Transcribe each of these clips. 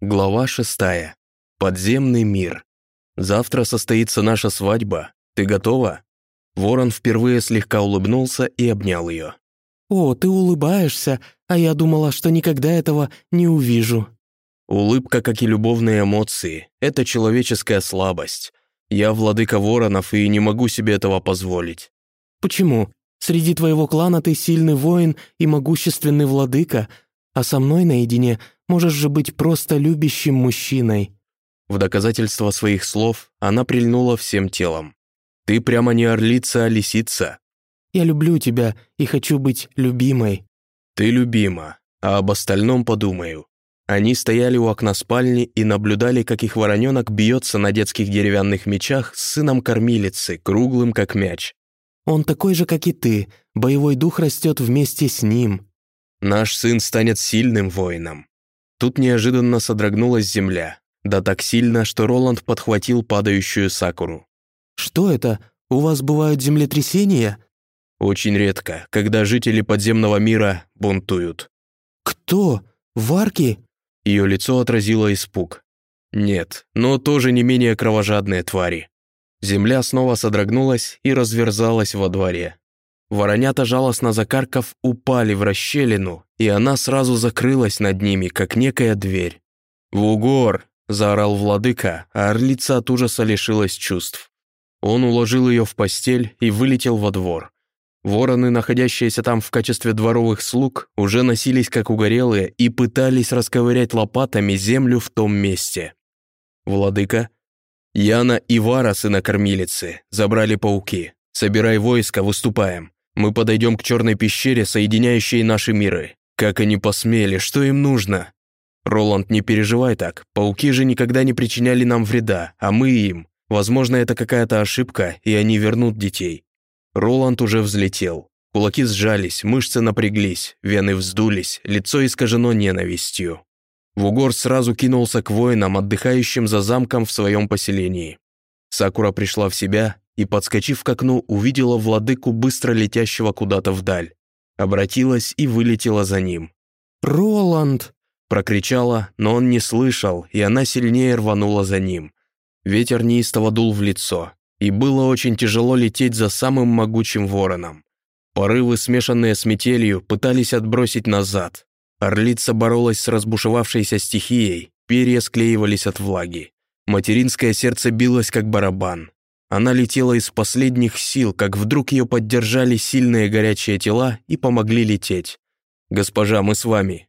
Глава шестая. Подземный мир. Завтра состоится наша свадьба. Ты готова? Ворон впервые слегка улыбнулся и обнял ее. «О, ты улыбаешься, а я думала, что никогда этого не увижу». Улыбка, как и любовные эмоции, это человеческая слабость. Я владыка воронов и не могу себе этого позволить. «Почему? Среди твоего клана ты сильный воин и могущественный владыка, а со мной наедине можешь же быть просто любящим мужчиной». В доказательство своих слов она прильнула всем телом. «Ты прямо не орлица, а лисица». «Я люблю тебя и хочу быть любимой». «Ты любима, а об остальном подумаю». Они стояли у окна спальни и наблюдали, как их вороненок бьется на детских деревянных мечах с сыном кормилицы, круглым как мяч. «Он такой же, как и ты. Боевой дух растет вместе с ним». «Наш сын станет сильным воином». Тут неожиданно содрогнулась земля, да так сильно, что Роланд подхватил падающую Сакуру. «Что это? У вас бывают землетрясения?» «Очень редко, когда жители подземного мира бунтуют». «Кто? Варки?» Ее лицо отразило испуг. «Нет, но тоже не менее кровожадные твари». Земля снова содрогнулась и разверзалась во дворе. Воронята, жалостно закаркав, упали в расщелину, и она сразу закрылась над ними, как некая дверь. «В угор!» – заорал владыка, а орлица от ужаса лишилась чувств. Он уложил ее в постель и вылетел во двор. Вороны, находящиеся там в качестве дворовых слуг, уже носились как угорелые и пытались расковырять лопатами землю в том месте. Владыка, Яна и Вара, сына кормилицы, забрали пауки. Собирай войско, выступаем. Мы подойдем к черной пещере, соединяющей наши миры. Как они посмели, что им нужно? Роланд, не переживай так. Пауки же никогда не причиняли нам вреда, а мы им. Возможно, это какая-то ошибка, и они вернут детей. Роланд уже взлетел. Кулаки сжались, мышцы напряглись, вены вздулись, лицо искажено ненавистью. Вугор сразу кинулся к воинам, отдыхающим за замком в своем поселении. Сакура пришла в себя и, подскочив к окну, увидела владыку, быстро летящего куда-то вдаль. Обратилась и вылетела за ним. «Роланд!» – прокричала, но он не слышал, и она сильнее рванула за ним. Ветер неистово дул в лицо, и было очень тяжело лететь за самым могучим вороном. Порывы, смешанные с метелью, пытались отбросить назад. Орлица боролась с разбушевавшейся стихией, перья склеивались от влаги. Материнское сердце билось, как барабан. Она летела из последних сил, как вдруг ее поддержали сильные горячие тела и помогли лететь. «Госпожа, мы с вами».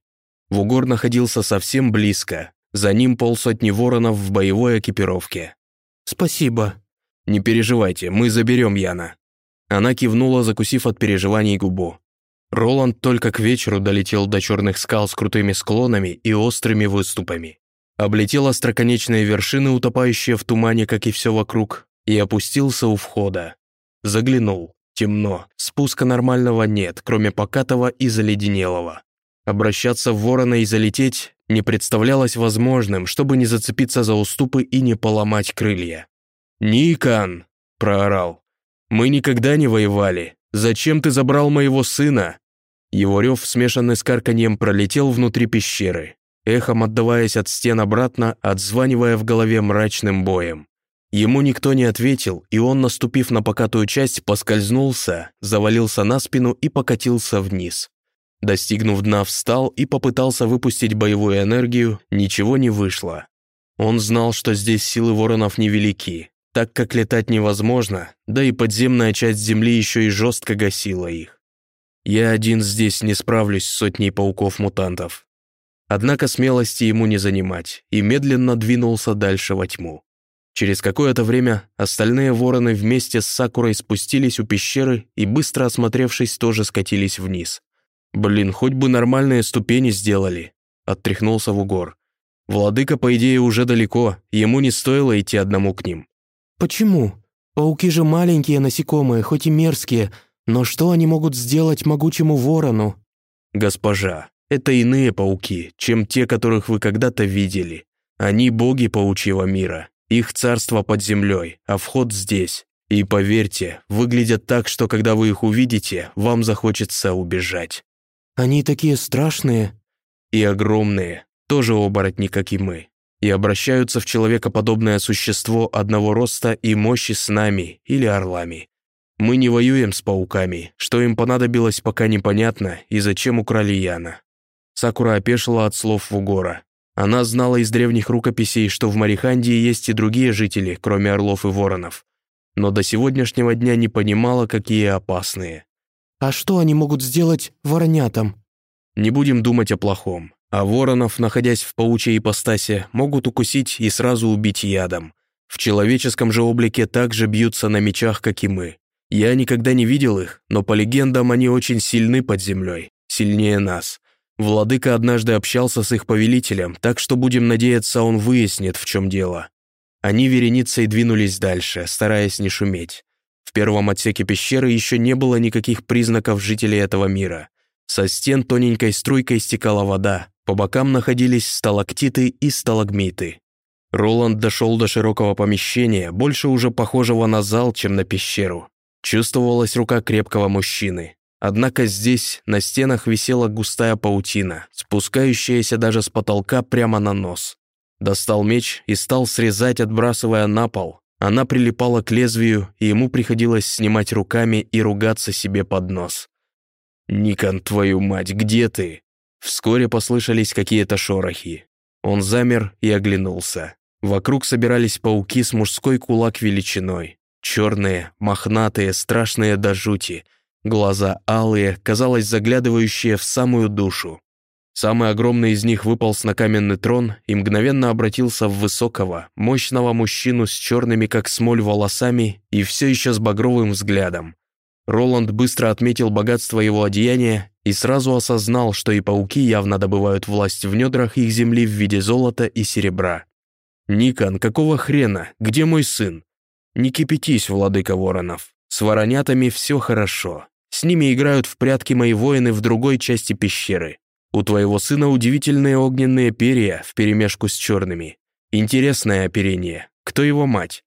Вугор находился совсем близко. За ним полсотни воронов в боевой экипировке. «Спасибо», «Не переживайте, мы заберем Яна». Она кивнула, закусив от переживаний губу. Роланд только к вечеру долетел до черных скал с крутыми склонами и острыми выступами. Облетел остроконечные вершины, утопающие в тумане, как и все вокруг, и опустился у входа. Заглянул. Темно. Спуска нормального нет, кроме покатого и заледенелого. Обращаться в ворона и залететь не представлялось возможным, чтобы не зацепиться за уступы и не поломать крылья. «Никан!» – проорал. «Мы никогда не воевали. Зачем ты забрал моего сына?» Его рев, смешанный с карканьем, пролетел внутри пещеры, эхом отдаваясь от стен обратно, отзванивая в голове мрачным боем. Ему никто не ответил, и он, наступив на покатую часть, поскользнулся, завалился на спину и покатился вниз. Достигнув дна, встал и попытался выпустить боевую энергию, ничего не вышло. Он знал, что здесь силы воронов невелики, так как летать невозможно, да и подземная часть Земли еще и жестко гасила их. Я один здесь не справлюсь с сотней пауков-мутантов. Однако смелости ему не занимать, и медленно двинулся дальше во тьму. Через какое-то время остальные вороны вместе с Сакурой спустились у пещеры и, быстро осмотревшись, тоже скатились вниз. «Блин, хоть бы нормальные ступени сделали», — оттряхнулся в угор. Владыка, по идее, уже далеко, ему не стоило идти одному к ним. «Почему? Пауки же маленькие насекомые, хоть и мерзкие, но что они могут сделать могучему ворону?» «Госпожа, это иные пауки, чем те, которых вы когда-то видели. Они боги паучьего мира, их царство под землей, а вход здесь. И поверьте, выглядят так, что когда вы их увидите, вам захочется убежать». «Они такие страшные?» «И огромные. тоже оборотни, как и мы, и обращаются в человекоподобное существо одного роста и мощи с нами или орлами. Мы не воюем с пауками, что им понадобилось, пока непонятно, и зачем украли Яна. Сакура опешила от слов Вугора. Она знала из древних рукописей, что в Марихандии есть и другие жители, кроме орлов и воронов. Но до сегодняшнего дня не понимала, какие опасные. «А что они могут сделать воронятам?» «Не будем думать о плохом. А воронов, находясь в паучьей ипостаси, могут укусить и сразу убить ядом. В человеческом же облике также бьются на мечах, как и мы. Я никогда не видел их, но по легендам они очень сильны под землей, сильнее нас. Владыка однажды общался с их повелителем, так что будем надеяться, он выяснит, в чем дело. Они вереницей двинулись дальше, стараясь не шуметь. В первом отсеке пещеры еще не было никаких признаков жителей этого мира. Со стен тоненькой струйкой стекала вода, по бокам находились сталактиты и сталагмиты. Роланд дошел до широкого помещения, больше уже похожего на зал, чем на пещеру. Чувствовалась рука крепкого мужчины. Однако здесь на стенах висела густая паутина, спускающаяся даже с потолка прямо на нос. Достал меч и стал срезать, отбрасывая на пол. Она прилипала к лезвию, и ему приходилось снимать руками и ругаться себе под нос. «Никон, твою мать, где ты?» Вскоре послышались какие-то шорохи. Он замер и оглянулся. Вокруг собирались пауки с мужской кулак величиной. Черные, мохнатые, страшные до жути. Глаза алые, казалось, заглядывающие в самую душу. Самый огромный из них выполз на каменный трон и мгновенно обратился в высокого, мощного мужчину с черными, как смоль, волосами и все еще с багровым взглядом. Роланд быстро отметил богатство его одеяния и сразу осознал, что и пауки явно добывают власть в недрах их земли в виде золота и серебра. «Никон, какого хрена? Где мой сын?» «Не кипятись, владыка воронов. С воронятами все хорошо. С ними играют в прятки мои воины в другой части пещеры. У твоего сына удивительные огненные перья вперемешку с черными. Интересное оперение. Кто его мать?»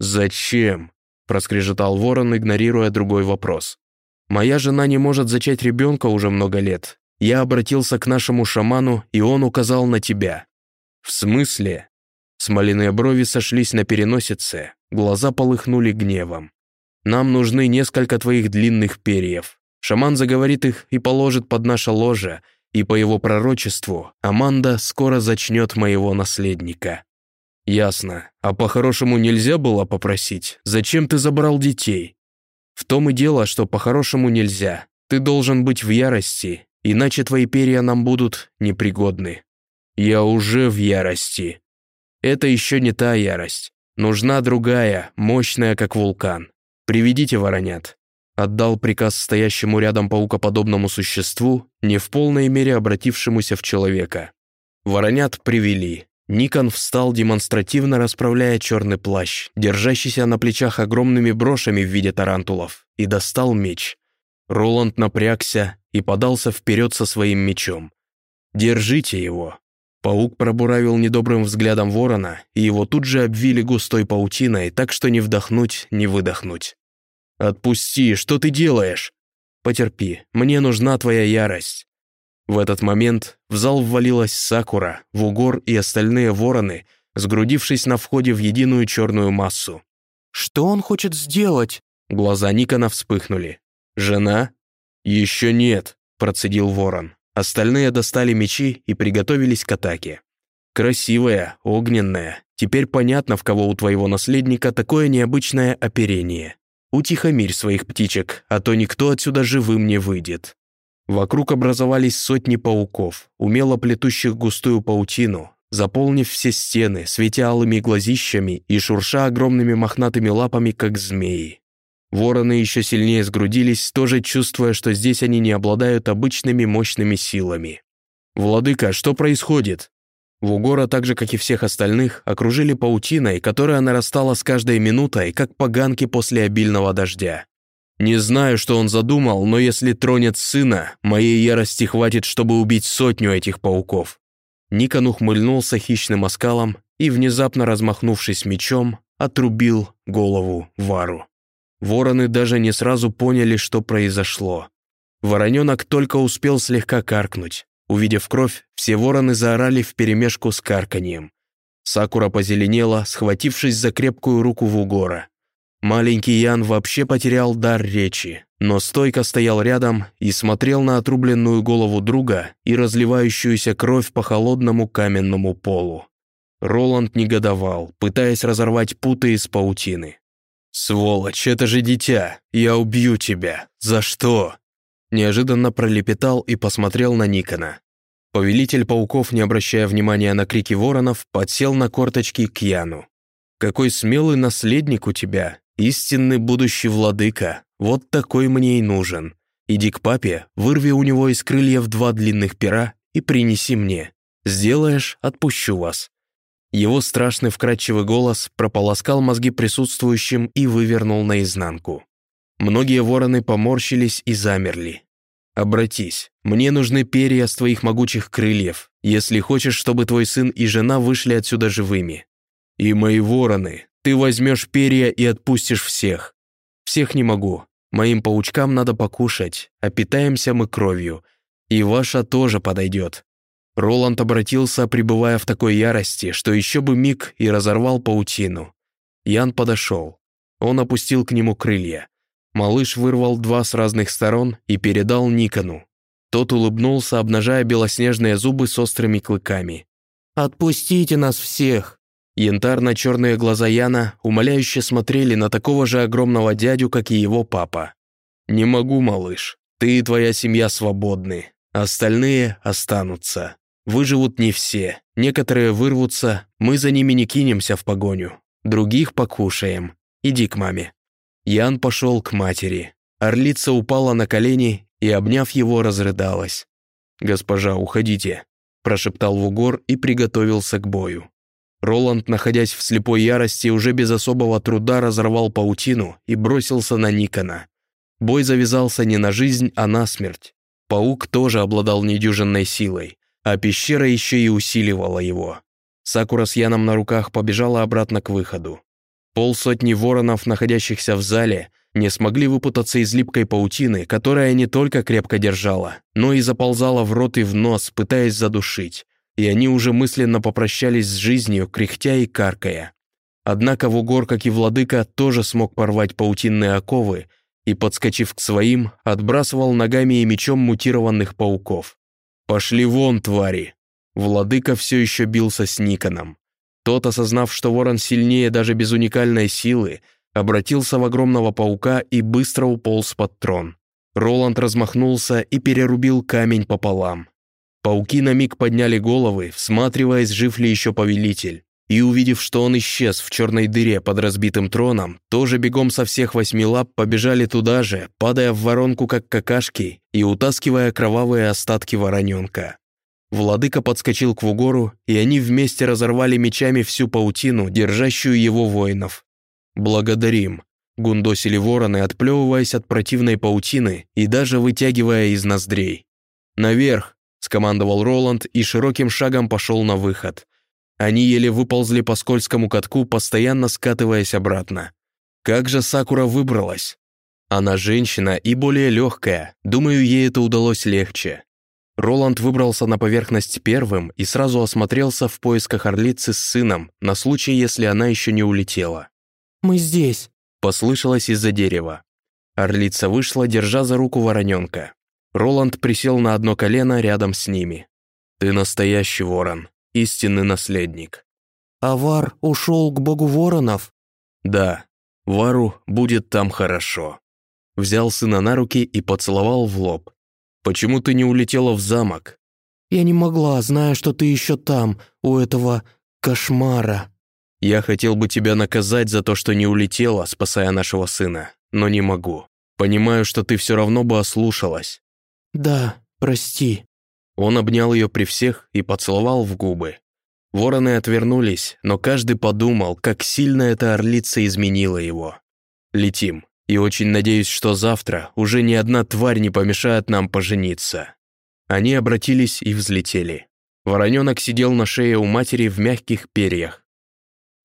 «Зачем?» – проскрежетал ворон, игнорируя другой вопрос. Моя жена не может зачать ребенка уже много лет. Я обратился к нашему шаману, и он указал на тебя». «В смысле?» Смоляные брови сошлись на переносице, глаза полыхнули гневом. «Нам нужны несколько твоих длинных перьев. Шаман заговорит их и положит под наше ложе, и по его пророчеству Аманда скоро зачнет моего наследника». «Ясно. А по-хорошему нельзя было попросить? Зачем ты забрал детей?» В том и дело, что по-хорошему нельзя. Ты должен быть в ярости, иначе твои перья нам будут непригодны. Я уже в ярости. Это еще не та ярость. Нужна другая, мощная, как вулкан. Приведите воронят. Отдал приказ стоящему рядом паукоподобному существу, не в полной мере обратившемуся в человека. Воронят привели. Никон встал, демонстративно расправляя черный плащ, держащийся на плечах огромными брошами в виде тарантулов, и достал меч. Роланд напрягся и подался вперед со своим мечом. «Держите его!» Паук пробуравил недобрым взглядом ворона, и его тут же обвили густой паутиной, так что не вдохнуть, не выдохнуть. «Отпусти, что ты делаешь?» «Потерпи, мне нужна твоя ярость. В этот момент в зал ввалилась Сакура, Вугор и остальные вороны, сгрудившись на входе в единую черную массу. «Что он хочет сделать?» Глаза Никона вспыхнули. «Жена?» «Еще нет», – процедил ворон. Остальные достали мечи и приготовились к атаке. «Красивая, огненная. Теперь понятно, в кого у твоего наследника такое необычное оперение. Утихомирь своих птичек, а то никто отсюда живым не выйдет». Вокруг образовались сотни пауков, умело плетущих густую паутину, заполнив все стены, светя алыми глазищами и шурша огромными мохнатыми лапами, как змеи. Вороны еще сильнее сгрудились, тоже чувствуя, что здесь они не обладают обычными мощными силами. «Владыка, что происходит?» Вугора, так же, как и всех остальных, окружили паутиной, которая нарастала с каждой минутой, как поганки после обильного дождя. Не знаю, что он задумал, но если тронет сына, моей ярости хватит, чтобы убить сотню этих пауков». Никон ухмыльнулся хищным оскалом и, внезапно размахнувшись мечом, отрубил голову Вару. Вороны даже не сразу поняли, что произошло. Вороненок только успел слегка каркнуть. Увидев кровь, все вороны заорали вперемешку с карканьем. Сакура позеленела, схватившись за крепкую руку Вугора. Маленький Ян вообще потерял дар речи, но стойко стоял рядом и смотрел на отрубленную голову друга и разливающуюся кровь по холодному каменному полу. Роланд негодовал, пытаясь разорвать путы из паутины. «Сволочь, это же дитя! Я убью тебя! За что?» Неожиданно пролепетал и посмотрел на Никона. Повелитель пауков, не обращая внимания на крики воронов, подсел на корточки к Яну. «Какой смелый наследник у тебя! Истинный будущий владыка, вот такой мне и нужен. Иди к папе, вырви у него из крыльев два длинных пера и принеси мне. Сделаешь, отпущу вас». Его страшный вкрадчивый голос прополоскал мозги присутствующим и вывернул наизнанку. Многие вороны поморщились и замерли. «Обратись, мне нужны перья с твоих могучих крыльев, если хочешь, чтобы твой сын и жена вышли отсюда живыми. И мои вороны, ты возьмешь перья и отпустишь всех. Всех не могу. Моим паучкам надо покушать, а питаемся мы кровью. И ваша тоже подойдет». Роланд обратился, пребывая в такой ярости, что еще бы миг и разорвал паутину. Ян подошел. Он опустил к нему крылья. Малыш вырвал два с разных сторон и передал Никону. Тот улыбнулся, обнажая белоснежные зубы с острыми клыками. «Отпустите нас всех!» Янтарно-черные глаза Яна умоляюще смотрели на такого же огромного дядю, как и его папа. «Не могу, малыш. Ты и твоя семья свободны. Остальные останутся. Выживут не все. Некоторые вырвутся, мы за ними не кинемся в погоню. Других покушаем. Иди к маме». Ян пошел к матери. Орлица упала на колени и, обняв его, разрыдалась. «Госпожа, уходите», – прошептал Вугор и приготовился к бою. Роланд, находясь в слепой ярости, уже без особого труда разорвал паутину и бросился на Никона. Бой завязался не на жизнь, а на смерть. Паук тоже обладал недюжинной силой, а пещера еще и усиливала его. Сакура с Яном на руках побежала обратно к выходу. Полсотни воронов, находящихся в зале, не смогли выпутаться из липкой паутины, которая не только крепко держала, но и заползала в рот и в нос, пытаясь задушить и они уже мысленно попрощались с жизнью, кряхтя и каркая. Однако Вугор, как и владыка, тоже смог порвать паутинные оковы и, подскочив к своим, отбрасывал ногами и мечом мутированных пауков. «Пошли вон, твари!» Владыка все еще бился с Никоном. Тот, осознав, что ворон сильнее даже без уникальной силы, обратился в огромного паука и быстро уполз под трон. Роланд размахнулся и перерубил камень пополам. Пауки на миг подняли головы, всматриваясь, жив ли еще повелитель. И увидев, что он исчез в черной дыре под разбитым троном, тоже бегом со всех восьми лап побежали туда же, падая в воронку, как какашки, и утаскивая кровавые остатки вороненка. Владыка подскочил к Вугору, и они вместе разорвали мечами всю паутину, держащую его воинов. «Благодарим», — гундосили вороны, отплевываясь от противной паутины и даже вытягивая из ноздрей. «Наверх! скомандовал Роланд и широким шагом пошел на выход. Они еле выползли по скользкому катку, постоянно скатываясь обратно. Как же Сакура выбралась? Она женщина и более легкая, думаю, ей это удалось легче. Роланд выбрался на поверхность первым и сразу осмотрелся в поисках орлицы с сыном, на случай, если она еще не улетела. «Мы здесь», — послышалось из-за дерева. Орлица вышла, держа за руку вороненка. Роланд присел на одно колено рядом с ними. «Ты настоящий ворон, истинный наследник». «А Вар ушел к богу воронов?» «Да, Вару будет там хорошо». Взял сына на руки и поцеловал в лоб. «Почему ты не улетела в замок?» «Я не могла, зная, что ты еще там, у этого кошмара». «Я хотел бы тебя наказать за то, что не улетела, спасая нашего сына, но не могу. Понимаю, что ты все равно бы ослушалась. «Да, прости». Он обнял ее при всех и поцеловал в губы. Вороны отвернулись, но каждый подумал, как сильно эта орлица изменила его. «Летим, и очень надеюсь, что завтра уже ни одна тварь не помешает нам пожениться». Они обратились и взлетели. Вороненок сидел на шее у матери в мягких перьях.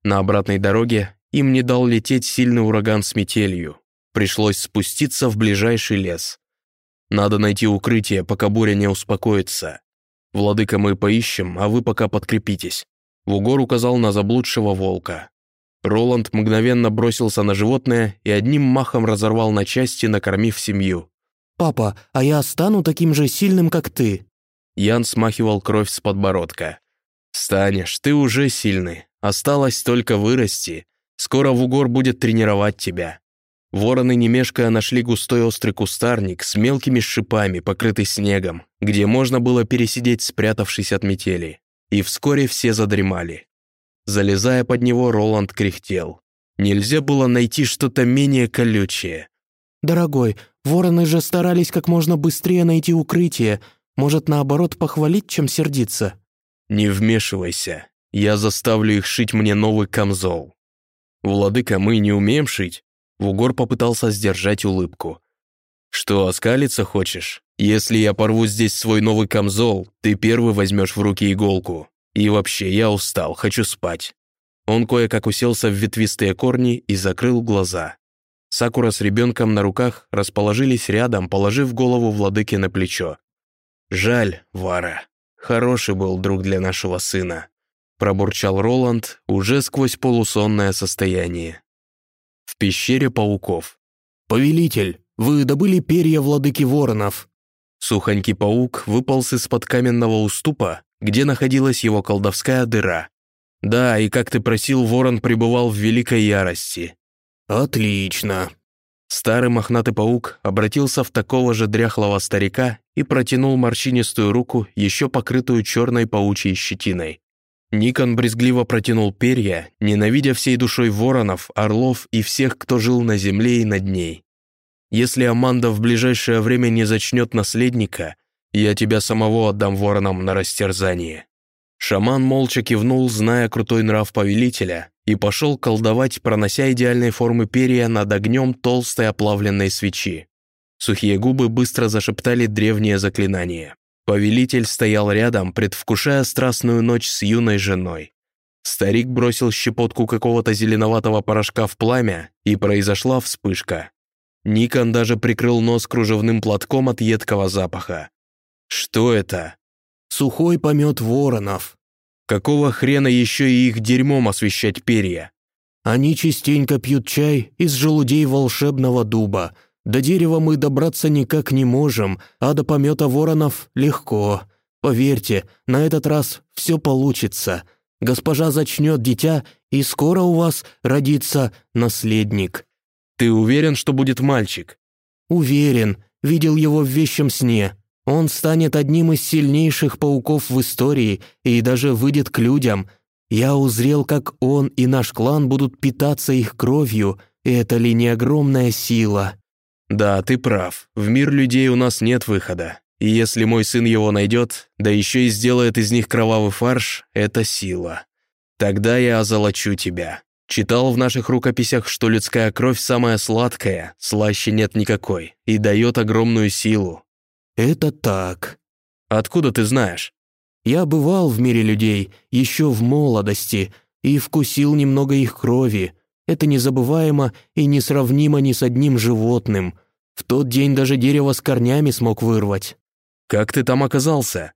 На обратной дороге им не дал лететь сильный ураган с метелью. Пришлось спуститься в ближайший лес. Надо найти укрытие, пока буря не успокоится. Владыка, мы поищем, а вы пока подкрепитесь». Вугор указал на заблудшего волка. Роланд мгновенно бросился на животное и одним махом разорвал на части, накормив семью. «Папа, а я стану таким же сильным, как ты?» Ян смахивал кровь с подбородка. «Станешь, ты уже сильный. Осталось только вырасти. Скоро Вугор будет тренировать тебя». Вороны, не мешкая, нашли густой острый кустарник с мелкими шипами, покрытый снегом, где можно было пересидеть, спрятавшись от метели. И вскоре все задремали. Залезая под него, Роланд кряхтел. Нельзя было найти что-то менее колючее. «Дорогой, вороны же старались как можно быстрее найти укрытие. Может, наоборот, похвалить, чем сердиться?» «Не вмешивайся. Я заставлю их шить мне новый камзол». «Владыка, мы не умеем шить?» Вугор попытался сдержать улыбку. «Что, оскалиться хочешь? Если я порву здесь свой новый камзол, ты первый возьмешь в руки иголку. И вообще, я устал, хочу спать». Он кое-как уселся в ветвистые корни и закрыл глаза. Сакура с ребенком на руках расположились рядом, положив голову владыки на плечо. «Жаль, Вара. Хороший был друг для нашего сына», пробурчал Роланд уже сквозь полусонное состояние. В пещере пауков. «Повелитель, вы добыли перья владыки воронов». Сухонький паук выполз из-под каменного уступа где находилась его колдовская дыра. Да, и как ты просил, ворон пребывал в великой ярости. Отлично. Старый мохнатый паук обратился в такого же дряхлого старика и протянул морщинистую руку, еще покрытую черной паучьей щетиной. Никон брезгливо протянул перья, ненавидя всей душой воронов, орлов и всех, кто жил на земле и над ней. Если Аманда в ближайшее время не зачнет наследника, я тебя самого отдам воронам на растерзание». Шаман молча кивнул, зная крутой нрав повелителя, и пошел колдовать, пронося идеальной формы перья над огнем толстой оплавленной свечи. Сухие губы быстро зашептали древнее заклинание. Повелитель стоял рядом, предвкушая страстную ночь с юной женой. Старик бросил щепотку какого-то зеленоватого порошка в пламя, и произошла вспышка. Никон даже прикрыл нос кружевным платком от едкого запаха. Что это? Сухой помет воронов. Какого хрена еще и их дерьмом освещать перья? Они частенько пьют чай из желудей волшебного дуба. До дерева мы добраться никак не можем, а до помета воронов легко. Поверьте, на этот раз все получится. Госпожа зачнет дитя, и скоро у вас родится наследник. Ты уверен, что будет мальчик? Уверен. Видел его в вещем сне. Он станет одним из сильнейших пауков в истории и даже выйдет к людям. Я узрел, как он и наш клан будут питаться их кровью, и это ли не огромная сила?» «Да, ты прав. В мир людей у нас нет выхода. И если мой сын его найдет, да еще и сделает из них кровавый фарш, это сила. Тогда я озолочу тебя. Читал в наших рукописях, что людская кровь самая сладкая, слаще нет никакой, и дает огромную силу. «Это так». «Откуда ты знаешь?» «Я бывал в мире людей еще в молодости и вкусил немного их крови. Это незабываемо и несравнимо ни с одним животным. В тот день даже дерево с корнями смог вырвать». «Как ты там оказался?»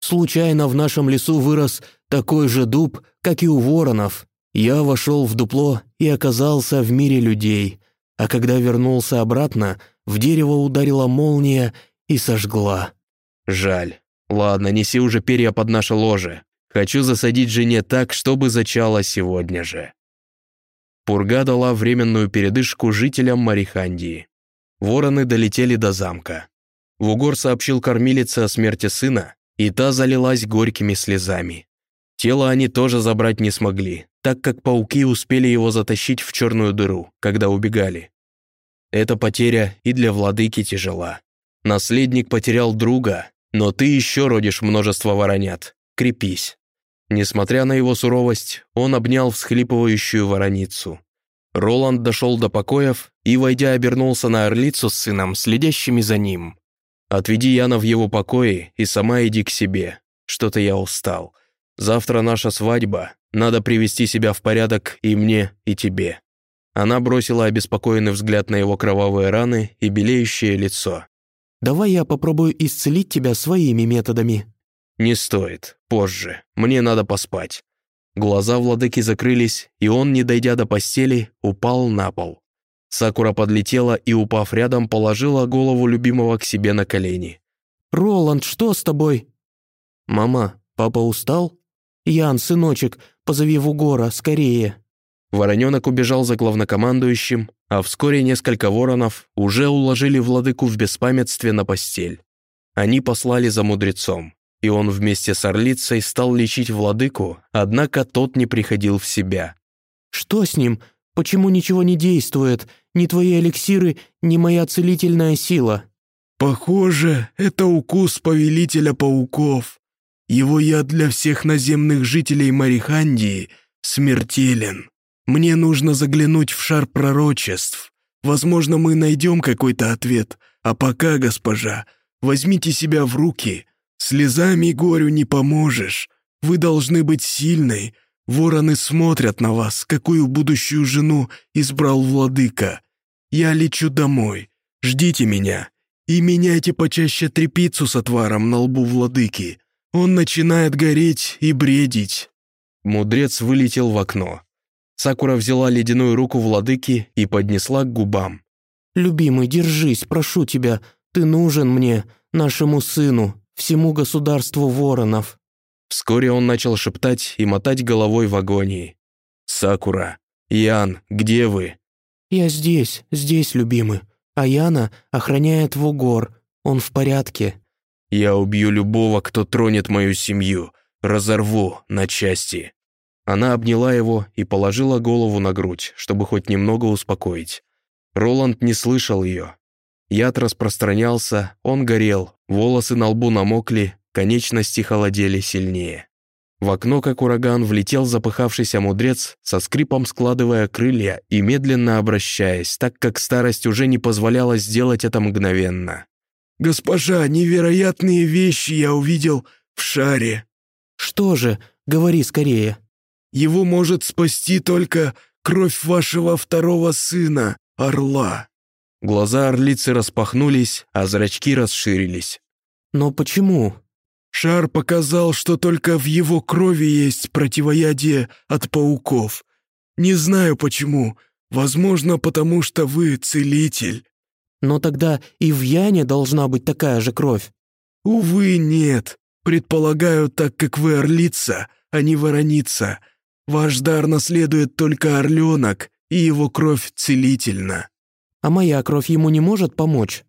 «Случайно в нашем лесу вырос такой же дуб, как и у воронов. Я вошел в дупло и оказался в мире людей. А когда вернулся обратно, в дерево ударила молния и сожгла. Жаль. Ладно, неси уже перья под наше ложе. Хочу засадить жене так, чтобы зачала сегодня же. Пурга дала временную передышку жителям Марихандии. Вороны долетели до замка. Вугор сообщил кормилице о смерти сына, и та залилась горькими слезами. Тело они тоже забрать не смогли, так как пауки успели его затащить в черную дыру, когда убегали. Эта потеря и для владыки тяжела. Наследник потерял друга, но ты еще родишь множество воронят. Крепись». Несмотря на его суровость, он обнял всхлипывающую вороницу. Роланд дошел до покоев и, войдя, обернулся на орлицу с сыном, следящими за ним. «Отведи Яна в его покои и сама иди к себе. Что-то я устал. Завтра наша свадьба. Надо привести себя в порядок и мне, и тебе». Она бросила обеспокоенный взгляд на его кровавые раны и белеющее лицо. Давай я попробую исцелить тебя своими методами». «Не стоит. Позже. Мне надо поспать». Глаза владыки закрылись, и он, не дойдя до постели, упал на пол. Сакура подлетела и, упав рядом, положила голову любимого к себе на колени. «Роланд, что с тобой?» «Мама, папа устал?» «Ян, сыночек, позови Вугора, скорее!» Вороненок убежал за главнокомандующим, а вскоре несколько воронов уже уложили владыку в беспамятстве на постель. Они послали за мудрецом, и он вместе с орлицей стал лечить владыку, однако тот не приходил в себя. «Что с ним? Почему ничего не действует? Ни твои эликсиры, ни моя целительная сила?» «Похоже, это укус повелителя пауков. Его яд для всех наземных жителей Марихандии смертелен. Мне нужно заглянуть в шар пророчеств. Возможно, мы найдем какой-то ответ. А пока, госпожа, возьмите себя в руки. Слезами горю не поможешь. Вы должны быть сильной. Вороны смотрят на вас, какую будущую жену избрал владыка. Я лечу домой. Ждите меня. И меняйте почаще трепицу с отваром на лбу владыки. Он начинает гореть и бредить». Мудрец вылетел в окно. Сакура взяла ледяную руку владыки и поднесла к губам. «Любимый, держись, прошу тебя. Ты нужен мне, нашему сыну, всему государству воронов». Вскоре он начал шептать и мотать головой в агонии. «Сакура! Ян, где вы?» «Я здесь, здесь, любимый. А Яна охраняет Вугор. Он в порядке». Я убью любого, кто тронет мою семью, разорву на части». Она обняла его и положила голову на грудь, чтобы хоть немного успокоить. Роланд не слышал ее. Яд распространялся, он горел, волосы на лбу намокли, конечности холодели сильнее. В окно, как ураган, влетел запыхавшийся мудрец, со скрипом складывая крылья и медленно обращаясь, так как старость уже не позволяла сделать это мгновенно. «Госпожа, невероятные вещи я увидел в шаре». «Что же? Говори скорее». «Его может спасти только кровь вашего второго сына, орла». Глаза орлицы распахнулись, а зрачки расширились. «Но почему?» «Шар показал, что только в его крови есть противоядие от пауков. Не знаю почему. Возможно, потому что вы целитель». Но тогда и в Яне должна быть такая же кровь. Увы, нет. Предполагаю, так как вы орлица, а не вороница. Ваш дар наследует только орленок, и его кровь целительна. А моя кровь ему не может помочь?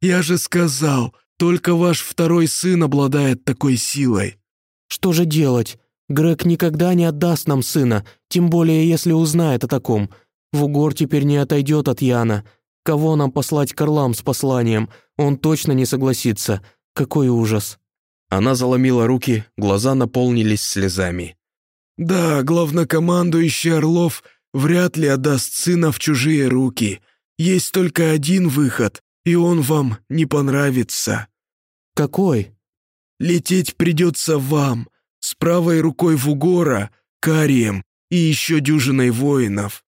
Я же сказал, только ваш второй сын обладает такой силой. Что же делать? Грег никогда не отдаст нам сына, тем более если узнает о таком. Вугор теперь не отойдет от Яна. Кого нам послать к орлам с посланием? Он точно не согласится. Какой ужас!» Она заломила руки, глаза наполнились слезами. «Да, главнокомандующий Орлов вряд ли отдаст сына в чужие руки. Есть только один выход, и он вам не понравится». «Какой?» «Лететь придется вам, с правой рукой Вугора, Карием и еще дюжиной воинов.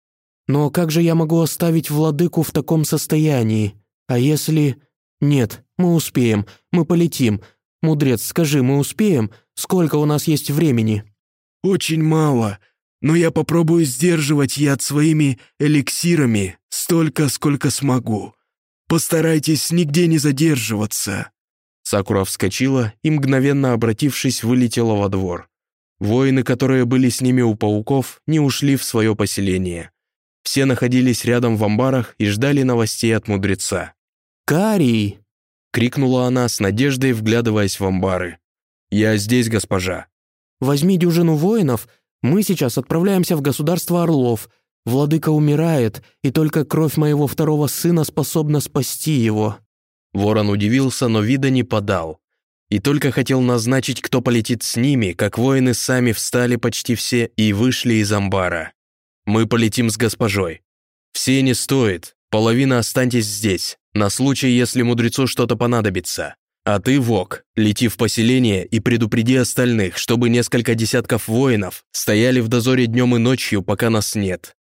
Но как же я могу оставить владыку в таком состоянии? А если... Нет, мы успеем, мы полетим. Мудрец, скажи, мы успеем? Сколько у нас есть времени?» «Очень мало, но я попробую сдерживать яд своими эликсирами столько, сколько смогу. Постарайтесь нигде не задерживаться». Сакура вскочила и, мгновенно обратившись, вылетела во двор. Воины, которые были с ними у пауков, не ушли в свое поселение. Все находились рядом в амбарах и ждали новостей от мудреца. «Карий!» — крикнула она с надеждой, вглядываясь в амбары. «Я здесь, госпожа». «Возьми дюжину воинов, мы сейчас отправляемся в государство Орлов. Владыка умирает, и только кровь моего второго сына способна спасти его». Ворон удивился, но вида не подал. И только хотел назначить, кто полетит с ними, как воины сами встали почти все и вышли из амбара. Мы полетим с госпожой. Все не стоит, половина останьтесь здесь, на случай, если мудрецу что-то понадобится. А ты, Вок, лети в поселение и предупреди остальных, чтобы несколько десятков воинов стояли в дозоре днем и ночью, пока нас нет».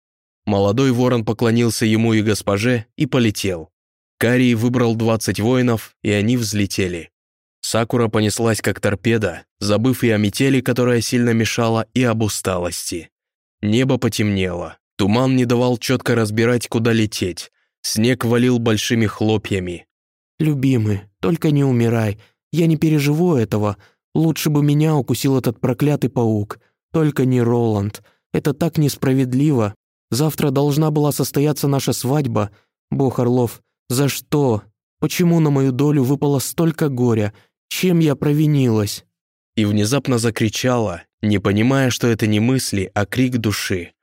Молодой ворон поклонился ему и госпоже и полетел. Карий выбрал 20 воинов, и они взлетели. Сакура понеслась как торпеда, забыв и о метели, которая сильно мешала, и об усталости. Небо потемнело, туман не давал четко разбирать, куда лететь. Снег валил большими хлопьями. «Любимый, только не умирай. Я не переживу этого. Лучше бы меня укусил этот проклятый паук. Только не Роланд. Это так несправедливо. Завтра должна была состояться наша свадьба. Бог Орлов, за что? Почему на мою долю выпало столько горя? Чем я провинилась?» И внезапно закричала, не понимая, что это не мысли, а крик души.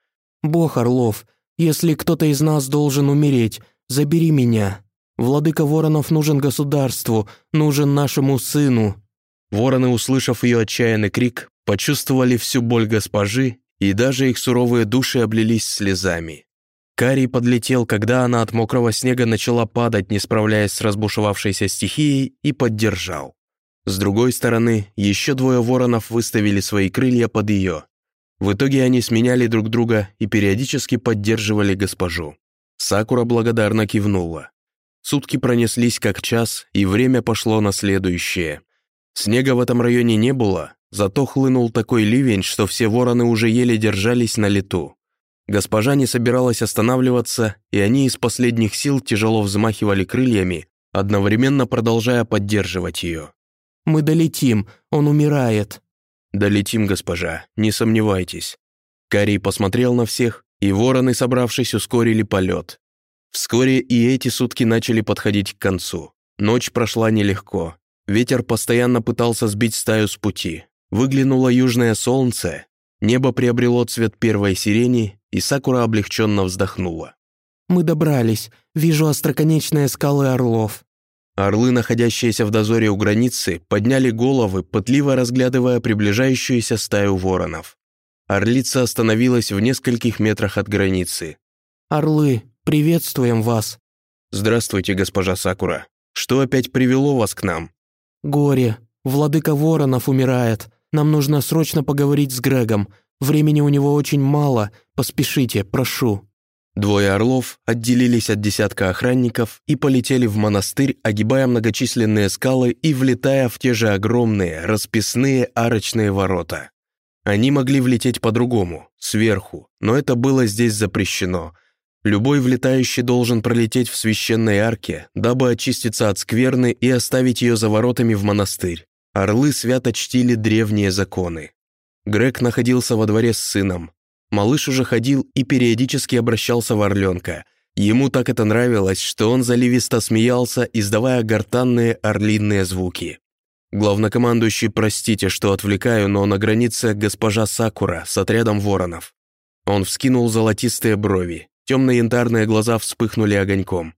«Бог Орлов, если кто-то из нас должен умереть, забери меня. Владыка Воронов нужен государству, нужен нашему сыну». Вороны, услышав ее отчаянный крик, почувствовали всю боль госпожи, и даже их суровые души облились слезами. Карий подлетел, когда она от мокрого снега начала падать, не справляясь с разбушевавшейся стихией, и поддержал. С другой стороны, еще двое воронов выставили свои крылья под ее. В итоге они сменяли друг друга и периодически поддерживали госпожу. Сакура благодарно кивнула. Сутки пронеслись как час, и время пошло на следующее. Снега в этом районе не было, зато хлынул такой ливень, что все вороны уже еле держались на лету. Госпожа не собиралась останавливаться, и они из последних сил тяжело взмахивали крыльями, одновременно продолжая поддерживать ее. Мы долетим, он умирает». «Долетим, госпожа, не сомневайтесь». Карий посмотрел на всех, и вороны, собравшись, ускорили полет. Вскоре и эти сутки начали подходить к концу. Ночь прошла нелегко. Ветер постоянно пытался сбить стаю с пути. Выглянуло южное солнце, небо приобрело цвет первой сирени, и Сакура облегченно вздохнула. «Мы добрались. Вижу остроконечные скалы орлов. Орлы, находящиеся в дозоре у границы, подняли головы, пытливо разглядывая приближающуюся стаю воронов. Орлица остановилась в нескольких метрах от границы. «Орлы, приветствуем вас!» «Здравствуйте, госпожа Сакура. Что опять привело вас к нам?» «Горе. Владыка воронов умирает. Нам нужно срочно поговорить с Грегом. Времени у него очень мало. Поспешите, прошу». Двое орлов отделились от десятка охранников и полетели в монастырь, огибая многочисленные скалы и влетая в те же огромные, расписные арочные ворота. Они могли влететь по-другому, сверху, но это было здесь запрещено. Любой влетающий должен пролететь в священной арке, дабы очиститься от скверны и оставить ее за воротами в монастырь. Орлы свято чтили древние законы. Грег находился во дворе с сыном, Малыш уже ходил и периодически обращался в орленка. Ему так это нравилось, что он заливисто смеялся, издавая гортанные орлиные звуки. Главнокомандующий, простите, что отвлекаю, но на границе госпожа Сакура с отрядом воронов. Он вскинул золотистые брови, темно-янтарные глаза вспыхнули огоньком.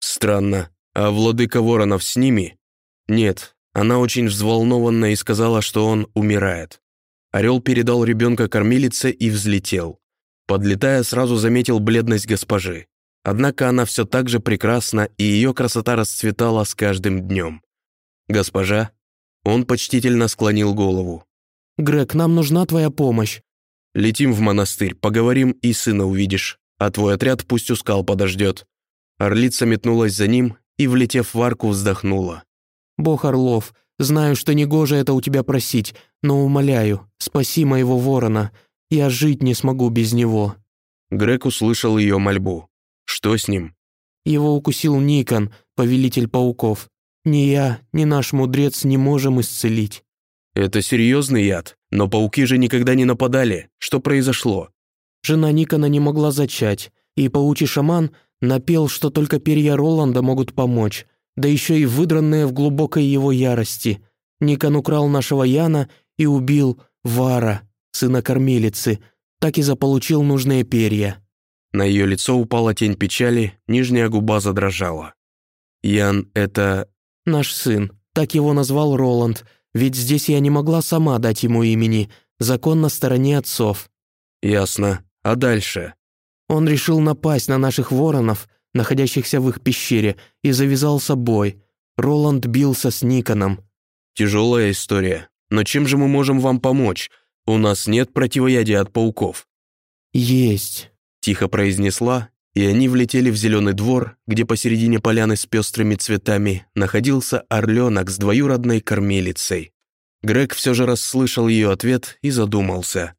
Странно, а владыка воронов с ними? Нет, она очень взволнованна и сказала, что он умирает. Орел передал ребенка кормилице и взлетел. Подлетая, сразу заметил бледность госпожи. Однако она все так же прекрасна, и ее красота расцветала с каждым днем. «Госпожа?» Он почтительно склонил голову. «Грег, нам нужна твоя помощь». «Летим в монастырь, поговорим и сына увидишь, а твой отряд пусть у скал подождет». Орлица метнулась за ним и, влетев в арку, вздохнула. «Бог Орлов, знаю, что негоже это у тебя просить, но умоляю, спаси моего ворона. Я жить не смогу без него». Грег услышал ее мольбу. «Что с ним?» Его укусил Никон, повелитель пауков. Ни я, ни наш мудрец не можем исцелить. «Это серьезный яд, но пауки же никогда не нападали. Что произошло?» Жена Никона не могла зачать, и паучий шаман напел, что только перья Роланда могут помочь, да еще и выдранные в глубокой его ярости. Никон украл нашего Яна и убил Вара, сына кормилицы, так и заполучил нужные перья». На ее лицо упала тень печали, нижняя губа задрожала. «Ян — это...» «Наш сын. Так его назвал Роланд, ведь здесь я не могла сама дать ему имени. Закон на стороне отцов». «Ясно. А дальше?» Он решил напасть на наших воронов, находящихся в их пещере, и завязался бой. Роланд бился с Никоном. «Тяжелая история. Но чем же мы можем вам помочь? У нас нет противоядия от пауков». «Есть», — тихо произнесла, и они влетели в зеленый двор, где посередине поляны с пестрыми цветами находился орленок с двоюродной кормилицей. Грег все же расслышал ее ответ и задумался.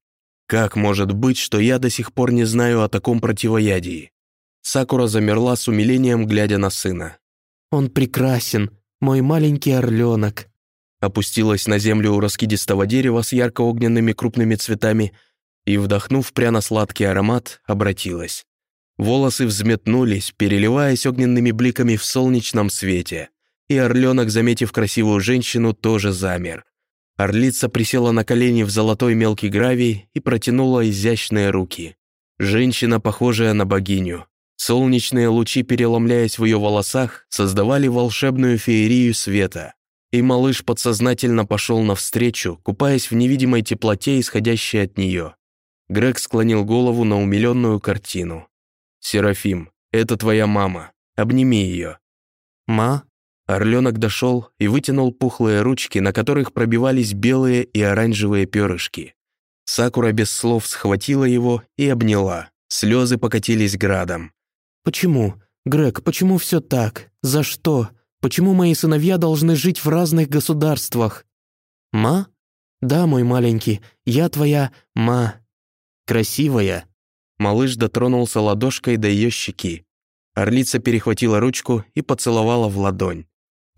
«Как может быть, что я до сих пор не знаю о таком противоядии?» Сакура замерла с умилением, глядя на сына. «Он прекрасен, мой маленький орленок», опустилась на землю у раскидистого дерева с ярко-огненными крупными цветами и, вдохнув пряно-сладкий аромат, обратилась. Волосы взметнулись, переливаясь огненными бликами в солнечном свете, и орленок, заметив красивую женщину, тоже замер. Орлица присела на колени в золотой мелкий гравий и протянула изящные руки. Женщина, похожая на богиню. Солнечные лучи, переломляясь в ее волосах, создавали волшебную феерию света. И малыш подсознательно пошел навстречу, купаясь в невидимой теплоте, исходящей от нее. Грег склонил голову на умиленную картину. «Серафим, это твоя мама. Обними ее». «Ма?» Орленок дошел и вытянул пухлые ручки, на которых пробивались белые и оранжевые перышки. Сакура без слов схватила его и обняла. Слезы покатились градом. «Почему? Грег, почему все так? За что? Почему мои сыновья должны жить в разных государствах?» «Ма? Да, мой маленький, я твоя ма. Красивая, Малыш дотронулся ладошкой до ее щеки. Орлица перехватила ручку и поцеловала в ладонь.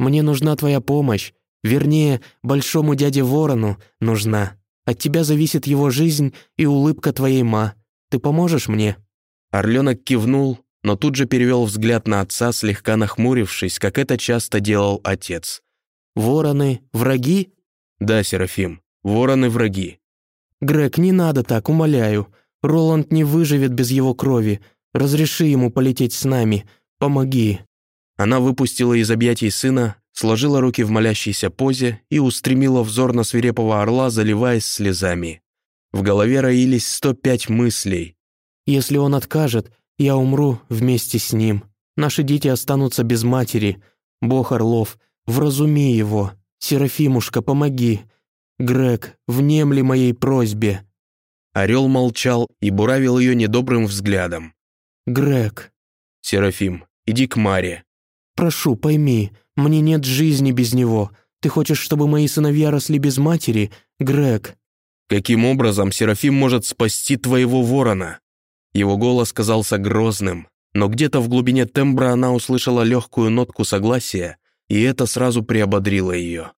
«Мне нужна твоя помощь. Вернее, большому дяде Ворону нужна. От тебя зависит его жизнь и улыбка твоей ма. Ты поможешь мне?» Орленок кивнул, но тут же перевел взгляд на отца, слегка нахмурившись, как это часто делал отец. «Вороны — враги?» «Да, Серафим, вороны — враги». «Грег, не надо так, умоляю. Роланд не выживет без его крови. Разреши ему полететь с нами. Помоги». Она выпустила из объятий сына, сложила руки в молящейся позе и устремила взор на свирепого орла, заливаясь слезами. В голове роились 105 мыслей. «Если он откажет, я умру вместе с ним. Наши дети останутся без матери. Бог Орлов, вразуми его. Серафимушка, помоги. Грег, внемли моей просьбе». Орел молчал и буравил ее недобрым взглядом. «Грег». «Серафим, иди к Маре». «Прошу, пойми, мне нет жизни без него. Ты хочешь, чтобы мои сыновья росли без матери? Грег». «Каким образом Серафим может спасти твоего ворона?» Его голос казался грозным, но где-то в глубине тембра она услышала легкую нотку согласия, и это сразу приободрило ее.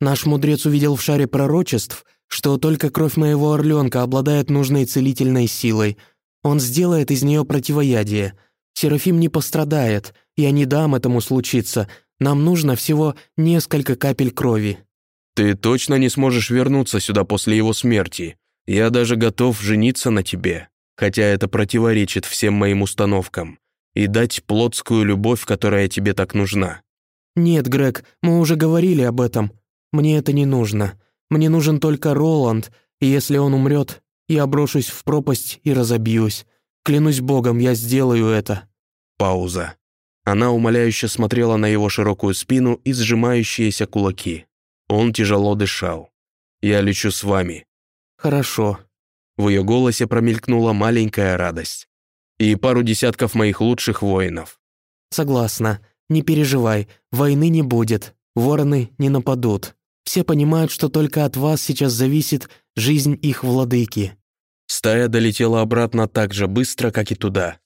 «Наш мудрец увидел в шаре пророчеств, что только кровь моего орленка обладает нужной целительной силой. Он сделает из нее противоядие. Серафим не пострадает, я не дам этому случиться. Нам нужно всего несколько капель крови». «Ты точно не сможешь вернуться сюда после его смерти. Я даже готов жениться на тебе, хотя это противоречит всем моим установкам, и дать плотскую любовь, которая тебе так нужна». «Нет, Грег, мы уже говорили об этом. Мне это не нужно. Мне нужен только Роланд, и если он умрет, я брошусь в пропасть и разобьюсь. Клянусь богом, я сделаю это». Пауза. Она умоляюще смотрела на его широкую спину и сжимающиеся кулаки. Он тяжело дышал. «Я лечу с вами». «Хорошо». В ее голосе промелькнула маленькая радость. «И пару десятков моих лучших воинов». «Согласна. Не переживай, войны не будет, вороны не нападут». Все понимают, что только от вас сейчас зависит жизнь их владыки». Стая долетела обратно так же быстро, как и туда.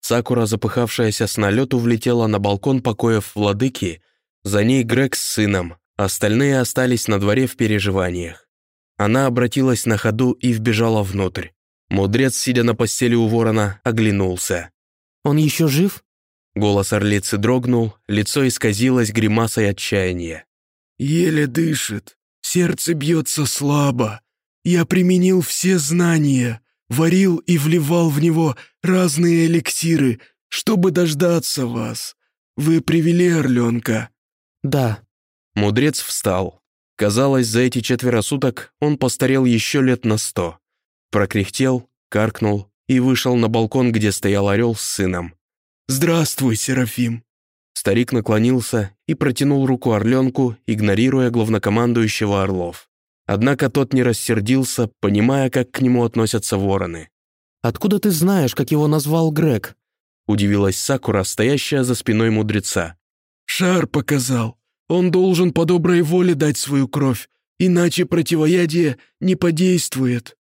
Сакура, запыхавшаяся с налету, влетела на балкон покоев владыки, за ней Грег с сыном, остальные остались на дворе в переживаниях. Она обратилась на ходу и вбежала внутрь. Мудрец, сидя на постели у ворона, оглянулся. «Он еще жив?» Голос орлицы дрогнул, лицо исказилось гримасой отчаяния. Еле дышит, сердце бьется слабо. Я применил все знания, варил и вливал в него разные эликсиры, чтобы дождаться вас. Вы привели орленка?» «Да». Мудрец встал. Казалось, за эти четверо суток он постарел еще лет на сто. Прокряхтел, каркнул и вышел на балкон, где стоял орел с сыном. «Здравствуй, Серафим. Старик наклонился и протянул руку Орленку, игнорируя главнокомандующего Орлов. Однако тот не рассердился, понимая, как к нему относятся вороны. «Откуда ты знаешь, как его назвал Грег?» удивилась Сакура, стоящая за спиной мудреца. «Шар показал. Он должен по доброй воле дать свою кровь, иначе противоядие не подействует».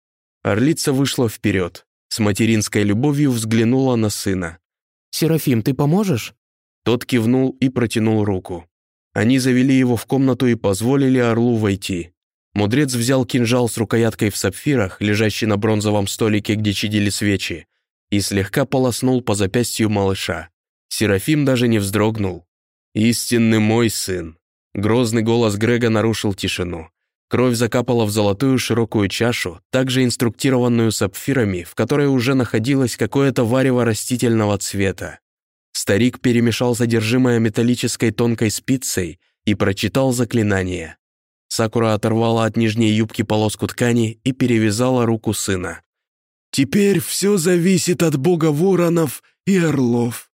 Орлица вышла вперед, с материнской любовью взглянула на сына. «Серафим, ты поможешь?» Тот кивнул и протянул руку. Они завели его в комнату и позволили орлу войти. Мудрец взял кинжал с рукояткой в сапфирах, лежащий на бронзовом столике, где чадили свечи, и слегка полоснул по запястью малыша. Серафим даже не вздрогнул. «Истинный мой сын!» Грозный голос Грега нарушил тишину. Кровь закапала в золотую широкую чашу, также инструктированную сапфирами, в которой уже находилось какое-то варево растительного цвета. Старик перемешал содержимое металлической тонкой спицей и прочитал заклинание. Сакура оторвала от нижней юбки полоску ткани и перевязала руку сына. «Теперь все зависит от бога воронов и орлов».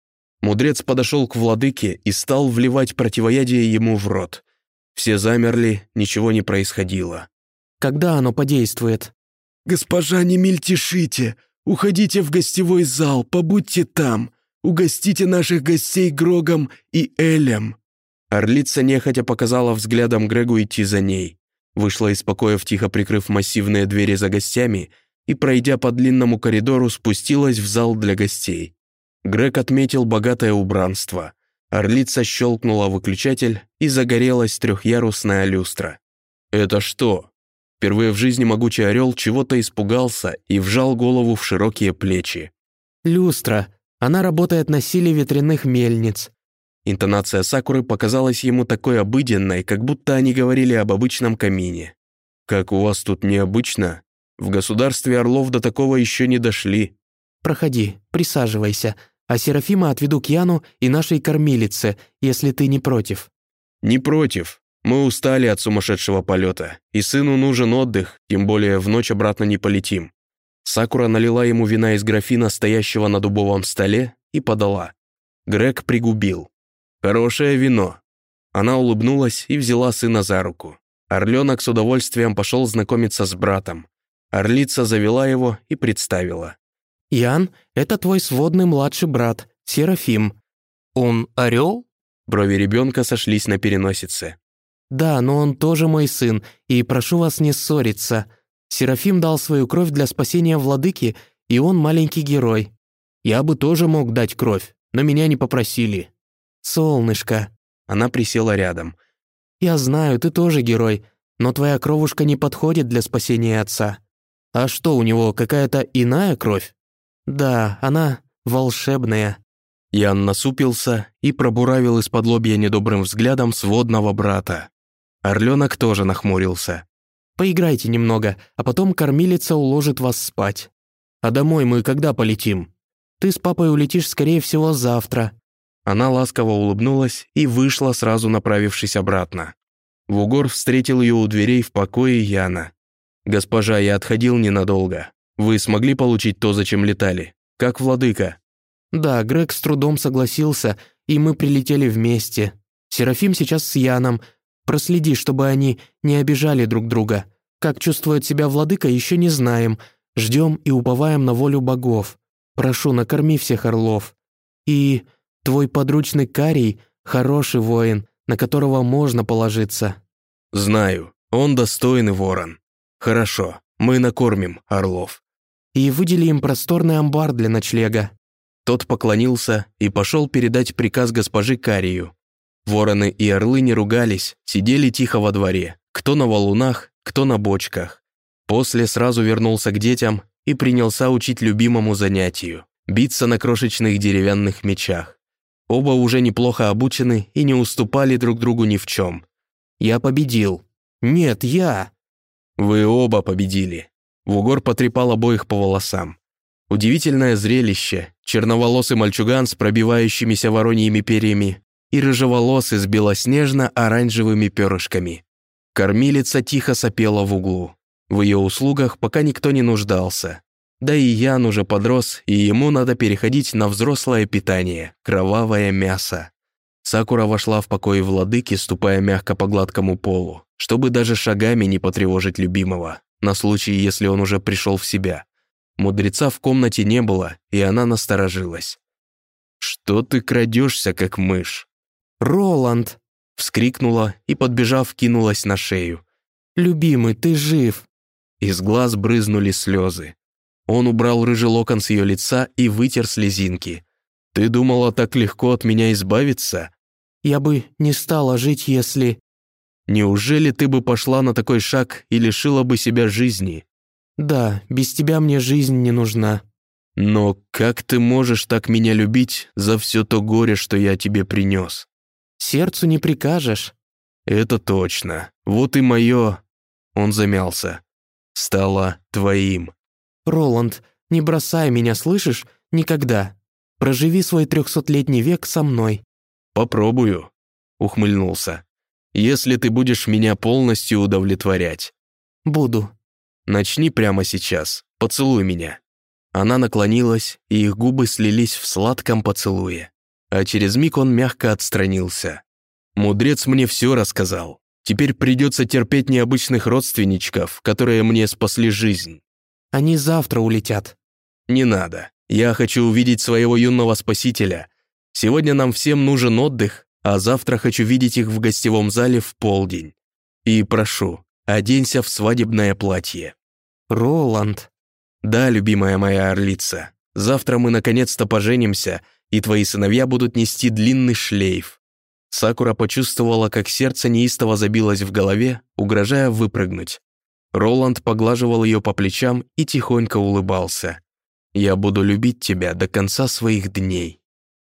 Мудрец подошел к владыке и стал вливать противоядие ему в рот. Все замерли, ничего не происходило. «Когда оно подействует?» «Госпожа, не мельтешите! Уходите в гостевой зал, побудьте там. Угостите наших гостей Грогом и Элем». Орлица нехотя показала взглядом Грегу идти за ней. Вышла из покоев, тихо прикрыв массивные двери за гостями, и, пройдя по длинному коридору, спустилась в зал для гостей. Грег отметил богатое убранство. Орлица щелкнула выключатель, и загорелась трехъярусная люстра. «Это что?» Впервые в жизни могучий орел чего-то испугался и вжал голову в широкие плечи. «Люстра. Она работает на силе ветряных мельниц». Интонация Сакуры показалась ему такой обыденной, как будто они говорили об обычном камине. «Как у вас тут необычно? В государстве орлов до такого еще не дошли». «Проходи, присаживайся а Серафима отведу к Яну и нашей кормилице, если ты не против». «Не против. Мы устали от сумасшедшего полета, и сыну нужен отдых, тем более в ночь обратно не полетим». Сакура налила ему вина из графина, стоящего на дубовом столе, и подала. Грег пригубил. «Хорошее вино». Она улыбнулась и взяла сына за руку. Орленок с удовольствием пошел знакомиться с братом. Орлица завела его и представила. «Ян — это твой сводный младший брат, Серафим. Он орел?» Брови ребенка сошлись на переносице. «Да, но он тоже мой сын, и прошу вас не ссориться. Серафим дал свою кровь для спасения владыки, и он маленький герой. Я бы тоже мог дать кровь, но меня не попросили. Солнышко». Она присела рядом. «Я знаю, ты тоже герой, но твоя кровушка не подходит для спасения отца. А что, у него какая-то иная кровь?» «Да, она волшебная». Ян насупился и пробуравил из-под лобья недобрым взглядом сводного брата. Орленок тоже нахмурился. «Поиграйте немного, а потом кормилица уложит вас спать. А домой мы когда полетим? Ты с папой улетишь, скорее всего, завтра». Она ласково улыбнулась и вышла, сразу направившись обратно. Вугор встретил ее у дверей в покое Яна. «Госпожа, я отходил ненадолго. Вы смогли получить то, зачем летали? Как владыка?» «Да, Грег с трудом согласился, и мы прилетели вместе. Серафим сейчас с Яном. Проследи, чтобы они не обижали друг друга. Как чувствует себя владыка, еще не знаем. Ждем и уповаем на волю богов. Прошу, накорми всех орлов. И твой подручный Карий — хороший воин, на которого можно положиться». «Знаю, он достойный ворон. Хорошо, мы накормим орлов» и выдели им просторный амбар для ночлега». Тот поклонился и пошел передать приказ госпожи Карию. Вороны и орлы не ругались, сидели тихо во дворе, кто на валунах, кто на бочках. После сразу вернулся к детям и принялся учить любимому занятию – биться на крошечных деревянных мечах. Оба уже неплохо обучены и не уступали друг другу ни в чем. «Я победил». «Нет, я». «Вы оба победили», Вугор потрепал обоих по волосам. Удивительное зрелище. Черноволосый мальчуган с пробивающимися вороньими перьями и рыжеволосый с белоснежно-оранжевыми перышками. Кормилица тихо сопела в углу. В ее услугах пока никто не нуждался. Да и Ян уже подрос, и ему надо переходить на взрослое питание, кровавое мясо. Сакура вошла в покой владыки, ступая мягко по гладкому полу, чтобы даже шагами не потревожить любимого на случай, если он уже пришел в себя. Мудреца в комнате не было, и она насторожилась. Что ты крадешься, как мышь?» «Роланд!» — вскрикнула и, подбежав, кинулась на шею. «Любимый, ты жив!» Из глаз брызнули слезы. Он убрал рыжий локон с ее лица и вытер слезинки. «Ты думала так легко от меня избавиться?» «Я бы не стала жить, если...» «Неужели ты бы пошла на такой шаг и лишила бы себя жизни?» «Да, без тебя мне жизнь не нужна». «Но как ты можешь так меня любить за все то горе, что я тебе принес?» «Сердцу не прикажешь». «Это точно. Вот и мое...» Он замялся. «Стало твоим». «Роланд, не бросай меня, слышишь? Никогда. Проживи свой трехсотлетний век со мной». «Попробую», — ухмыльнулся. «Если ты будешь меня полностью удовлетворять». «Буду». «Начни прямо сейчас. Поцелуй меня». Она наклонилась, и их губы слились в сладком поцелуе. А через миг он мягко отстранился. «Мудрец мне все рассказал. Теперь придется терпеть необычных родственничков, которые мне спасли жизнь». «Они завтра улетят». «Не надо. Я хочу увидеть своего юного спасителя. Сегодня нам всем нужен отдых, а завтра хочу видеть их в гостевом зале в полдень. И прошу, оденься в свадебное платье». «Роланд», «Да, любимая моя орлица, завтра мы наконец-то поженимся, и твои сыновья будут нести длинный шлейф». Сакура почувствовала, как сердце неистово забилось в голове, угрожая выпрыгнуть. Роланд поглаживал ее по плечам и тихонько улыбался. «Я буду любить тебя до конца своих дней».